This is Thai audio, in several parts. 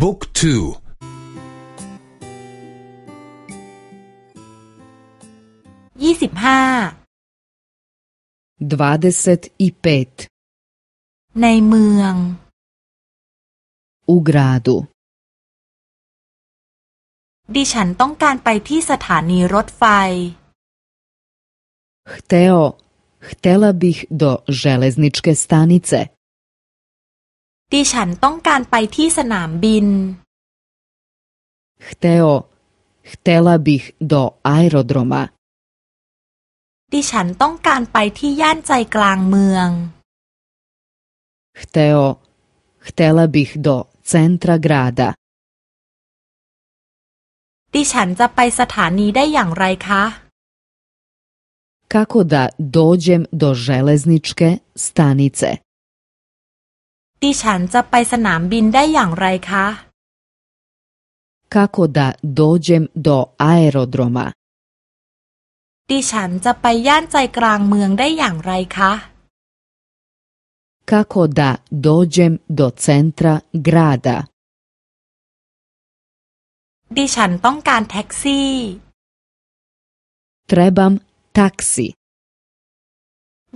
บุ๊กทูยี่สิบห้าดวาเดสตอีเปตในเมือง u gradu ดิฉันต้องการไปที่สถานีรถไฟ Hteo, htela bih do železničke stanice. ดิฉันต้องการไปที่สนามบิน Hteo, htela bih do aerodroma. ดิฉันต้องการไปที่ย่านใจกลางเมือง Hteo, htela bih do centra grada. ดิฉันจะไปสถานีได้อย่างไรคะ Kako da dođem do železničke stanice? ดิฉันจะไปสนามบินได้อย่างไรคะ Kako da dođem do aerodroma? ดิฉันจะไปย่านใจกลางเมืองได้อย่างไรคะ Kako da dođem do centra grada? ดิฉันต้องการแท็กซี่ Trebam taksi.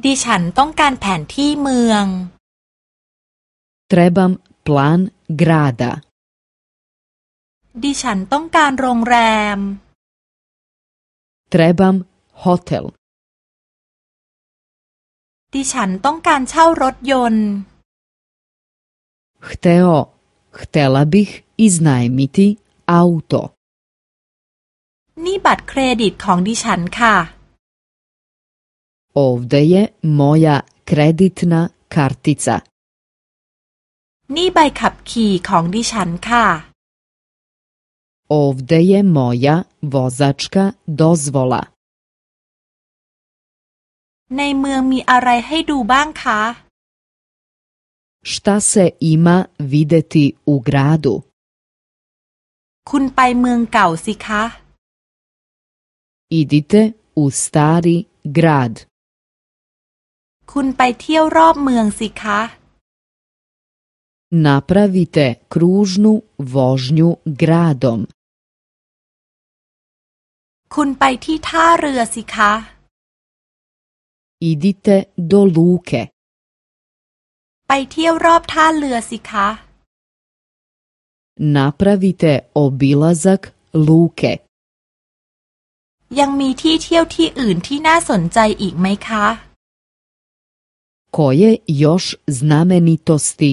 ดิฉันต้องการแผนที่เมือง Trebam plan grada. ดิฉันต้องการโรงแรม Trebam hotel. ดิฉันต้องการเช่ารถยนต์ Hteo, htela bih iznajmiti auto. นี่บัตรเครดิตของดิฉันค่ะ Ovde je moja kreditna kartica. นี่ใบขับขี่ของดิฉันค่ะ Ovde je moja vozačka dozvola. ในเมืองมีอะไรให้ดูบ้างคะ Šta se ima videti u gradu? คุณไปเมืองเก่าสิคะ Idite u stari grad. คุณไปเที่ยวรอบเมืองสิคะ Napravite kružnu vožnju gradom. คุณไปที่ท่าเรือสิคะ Idite do luke. ไปเที่ยวรอบท่าเรือสิคะ Napravite obilazak luke. ยังมีที่เที่ยวที่อื่นที่น่าสนใจอีกไหมคะ Koje još znamenitosti